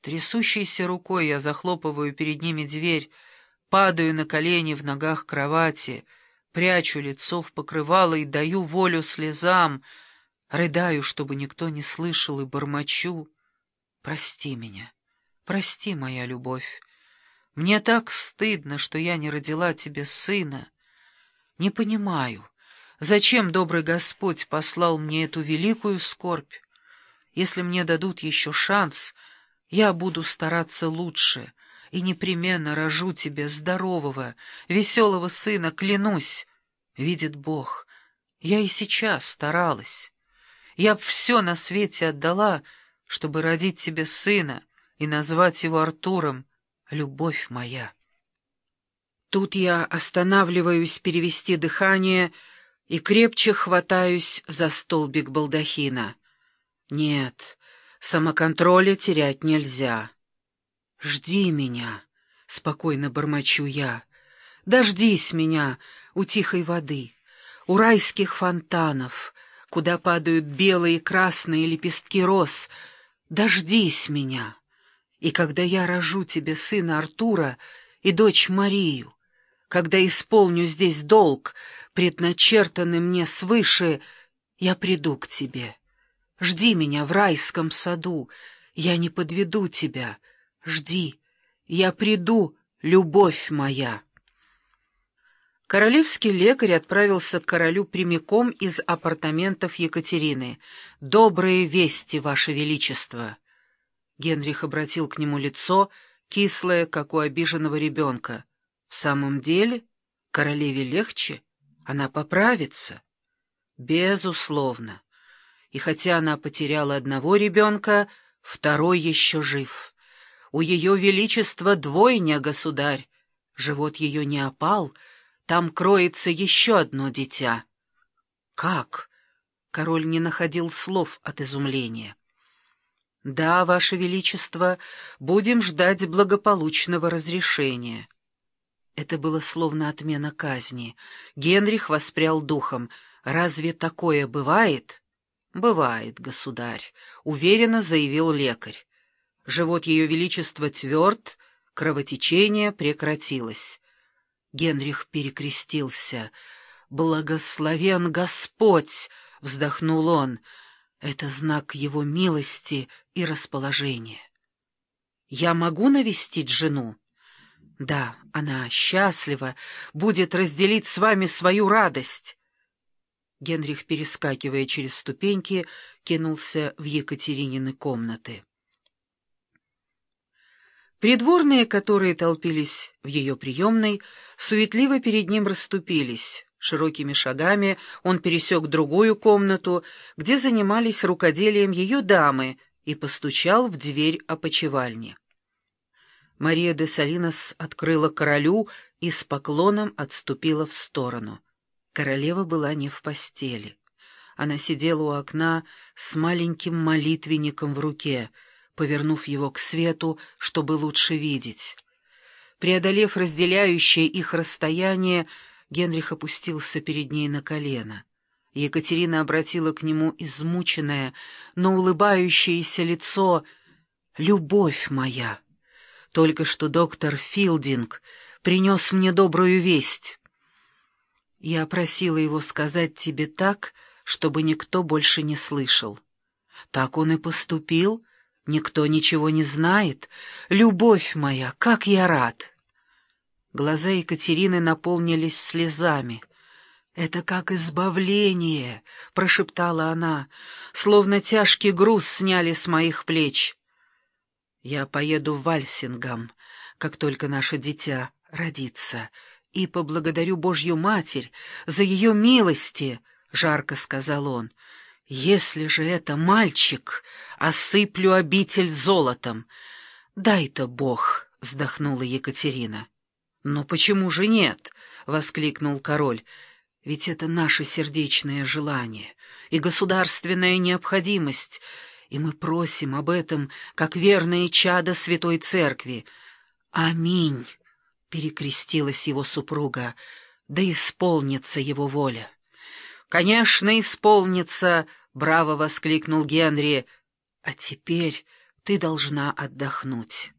Трясущейся рукой я захлопываю перед ними дверь, падаю на колени в ногах кровати, прячу лицо в покрывало и даю волю слезам, рыдаю, чтобы никто не слышал, и бормочу. Прости меня, прости, моя любовь. Мне так стыдно, что я не родила тебе сына. Не понимаю, зачем добрый Господь послал мне эту великую скорбь. Если мне дадут еще шанс — я буду стараться лучше и непременно рожу тебе здорового, веселого сына, клянусь. Видит Бог, я и сейчас старалась. Я б все на свете отдала, чтобы родить тебе сына и назвать его Артуром, любовь моя. Тут я останавливаюсь перевести дыхание и крепче хватаюсь за столбик балдахина. Нет, Самоконтроля терять нельзя. «Жди меня», — спокойно бормочу я. «Дождись меня у тихой воды, у райских фонтанов, куда падают белые и красные лепестки роз. Дождись меня. И когда я рожу тебе сына Артура и дочь Марию, когда исполню здесь долг, предначертанный мне свыше, я приду к тебе». Жди меня в райском саду, я не подведу тебя. Жди, я приду, любовь моя. Королевский лекарь отправился к королю прямиком из апартаментов Екатерины. «Добрые вести, Ваше Величество!» Генрих обратил к нему лицо, кислое, как у обиженного ребенка. «В самом деле? Королеве легче? Она поправится?» «Безусловно и хотя она потеряла одного ребенка, второй еще жив. У ее величества двойня, государь. Живот ее не опал, там кроется еще одно дитя. Как? Король не находил слов от изумления. «Да, Ваше Величество, будем ждать благополучного разрешения». Это было словно отмена казни. Генрих воспрял духом. «Разве такое бывает?» «Бывает, государь», — уверенно заявил лекарь. Живот ее величества тверд, кровотечение прекратилось. Генрих перекрестился. «Благословен Господь!» — вздохнул он. «Это знак его милости и расположения». «Я могу навестить жену?» «Да, она счастлива, будет разделить с вами свою радость». Генрих, перескакивая через ступеньки, кинулся в Екатеринины комнаты. Придворные, которые толпились в ее приемной, суетливо перед ним расступились. Широкими шагами он пересек другую комнату, где занимались рукоделием ее дамы, и постучал в дверь опочивальни. Мария де Салинос открыла королю и с поклоном отступила в сторону — Королева была не в постели. Она сидела у окна с маленьким молитвенником в руке, повернув его к свету, чтобы лучше видеть. Преодолев разделяющее их расстояние, Генрих опустился перед ней на колено. Екатерина обратила к нему измученное, но улыбающееся лицо «Любовь моя! Только что доктор Филдинг принес мне добрую весть». Я просила его сказать тебе так, чтобы никто больше не слышал. Так он и поступил. Никто ничего не знает. Любовь моя, как я рад!» Глаза Екатерины наполнились слезами. «Это как избавление!» — прошептала она, словно тяжкий груз сняли с моих плеч. «Я поеду в Вальсингам, как только наше дитя родится», и поблагодарю Божью Матерь за ее милости, — жарко сказал он. Если же это мальчик, осыплю обитель золотом. Дай-то Бог, — вздохнула Екатерина. Но почему же нет? — воскликнул король. Ведь это наше сердечное желание и государственная необходимость, и мы просим об этом, как верные чада Святой Церкви. Аминь перекрестилась его супруга, да исполнится его воля. «Конечно, исполнится!» — браво воскликнул Генри. «А теперь ты должна отдохнуть».